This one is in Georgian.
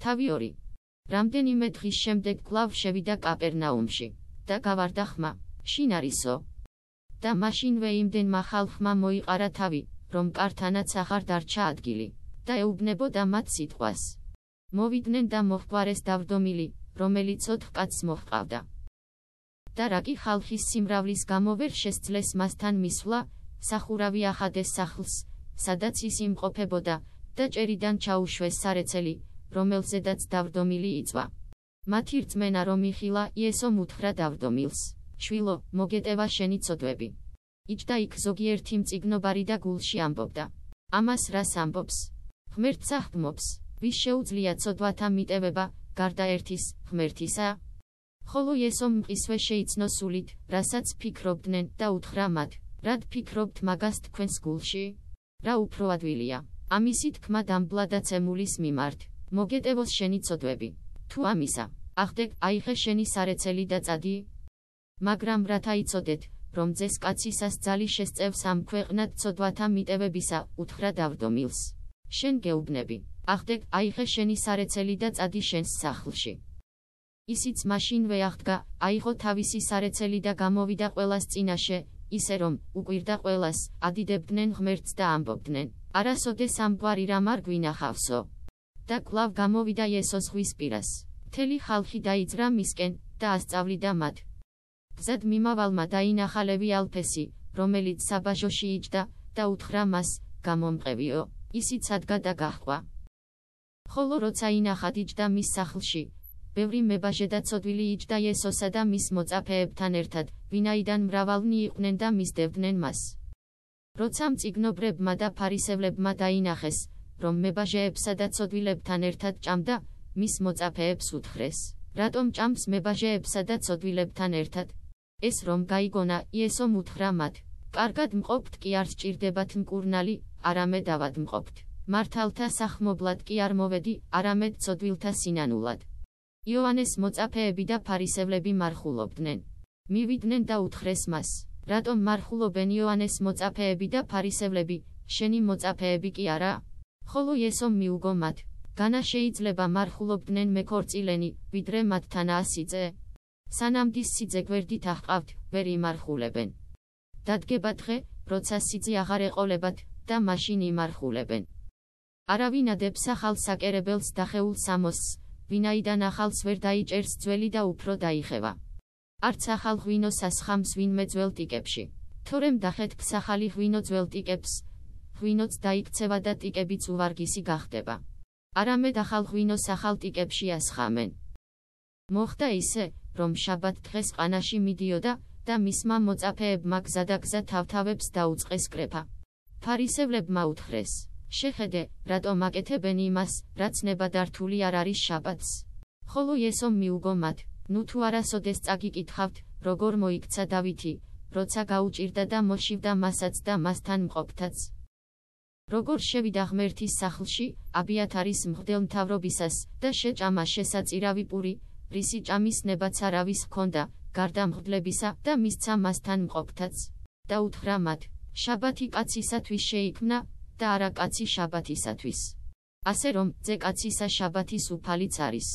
თავი ორი. რამდენიმე დღის შემდეგ კვლავ შევიდა კაპერნაუმში და გავარდა ხმა. შინარისო. და მაშინვე იმდენმა ხალხმა მოიყარა თავი, რომ კართანაც აღარ დარჩა ადგილი და ეუბნებოდა მათ სიტყვას. მოვიდნენ და მოხგვარეს დავდომილი, რომელიც ოთხ კაცს მოჰყავდა. და რაკი ხალხის სიმრავლის გამო ვერ შესძლეს მასთან მისვლა, სახურავი ახადეს სახლს, სადაც ის იმყოფებოდა, და ჭერიდან ჩაუშვეს სარეცელი, რომელზედაც დავდომილი იწვა. მათი რწმენა რომ იხილა იესო მუთხრა დავდომილს, შვილო, მოგეტევა შენი ცოდვები. იჯდა იქ ზოგიერთი მწიგნობარი და გულში ამბობდა. ამას რას ამბობს? ღმერთს ახდმობს, ვის შეუძლია ცოდვათა მიტევება, გარდა ერთის, ღმერთისა? ხოლო იესომ მყისვე შეიცნო სულით, რასაც ფიქრობდნენ და უთხრა მათ, რად ფიქრობთ მაგას თქვენს გულში? რა უფრო ადვილია? ამისი თქმა დამბლადაცემულის მიმართ, მოგეტევოს შენი ცოდვები. თუ ამისა, ახდე, აიხე შენი სარეცელი და წადი. მაგრამ რათა იცოდეთ, რომ ძეს კაცისას ძალი შესწევს ამ ქვეყნად ცოდვათა მიტევებისა, უთხრა დავდომილს. შენ გეუბნები, ახდე, აიხე შენი სარეცელი და წადი შენს სახლში. ისიც მაშინვე აღდგა, აიღო თავისი სარეცელი და გამოვიდა ყველას წინაშე, ისე რომ, უკვირდა ყველას, ადიდებდნენ ღმერთს და ამბობდნენ, არასოდეს ამგვარი რამ არ გვინახავსო. და კლავ გამოვიდა იესოს ზღვის პირას. მთელი ხალხი დაიძრა მისკენ და ასწავლიდა მათ. გზად მიმავალმა დაინახალევი ალფესი, რომელიც საბაჟოში იჯდა და უთხრა მას, გამომყევიო, ისიც ადგა და გაჰყვა. ხოლო როცა ინახად იჯდა მის სახლში, ბევრი მებაჟე და ცოდვილი იჯდა იესოსა და მის მოწაფეებთან ერთად, ვინაიდან მრავალნი იყვნენ და მისდევდნენ მას. როცა მწიგნობრებმა და ფარისევლებმა დაინახეს, რომ მებაჟეებსა და ცოდვილებთან ერთად ჭამდა, მის მოწაფეებს უთხრეს, რატომ ჭამს მებაჟეებსა და ცოდვილებთან ერთად? ეს რომ გაიგონა, იესო მუთხრა მათ, კარგად მყოფთ კი არ სჭირდებათ მკურნალი, არამედ ავად მყოფთ. მართალთა სახმობლად კი არ მოვედი, არამედ ცოდვილთა სინანულად. იოანეს მოწაფეები და ფარისევლები მარხულობდნენ. მივიდნენ და უთხრეს მას, რატომ მარხულობენ იოანეს მოწაფეები და ფარისევლები, შენი მოწაფეები კი არა? ხოლო იესომ მიუგო მათ, განა შეიძლება მარხულობდნენ მეკორწილენი, ვიდრე მათთან ასიძე? სანამ დის სიძე გვერდით აღყავთ, ვერ იმარხულებენ. დადგება დღე, როცა სიძე აღარ ეყოლებათ და მაშინ იმარხულებენ. არავინ ადებს ახალ საკერებელს დახეულ სამოსს, ვინაიდან ახალს ვერ დაიჭერს ძველი და უფრო დაიხევა. არც ახალ ღვინოს ასხამს ვინმე ძველ ტიკებში. თორემ დახეთქს ახალი ღვინო ძველ ტიკებს, ღვინოც დაიქცევა და ტიკებიც უვარგისი გახდება. არამედ ახალ ღვინოს ახალ ტიკებში ასხამენ. მოხდა ისე, რომ შაბათ დღეს ყანაში მიდიოდა და მისმა მოწაფეებმა გზადაგზა თავთავებს დაუწყეს კრეფა. ფარისევლებმა უთხრეს: შეხედე, რატომ აკეთებენ იმას, რაც ნებადართული არ არის შაბათს. ხოლო იესომ მიუგო მათ, ნუ თუ არასოდეს წაგიკითხავთ, როგორ მოიქცა დავითი, როცა გაუჭირდა და მოშივდა მასაც და მასთან მყოფთაც. როგორ შევიდა ღმერთის სახლში, აბიათარის მღვდელმთავრობისას და შეჭამა შესაწირავი პური, რისი ჭამის ნებაც არავის ჰქონდა, გარდა მღვდლებისა და მისცა მასთან მყოფთაც. და უთხრა მათ, შაბათი კაცისათვის შეიქმნა, და არა კაცი შაბათისათვის. ასე რომ, ძე კაცისა შაბათის უფალიც არის.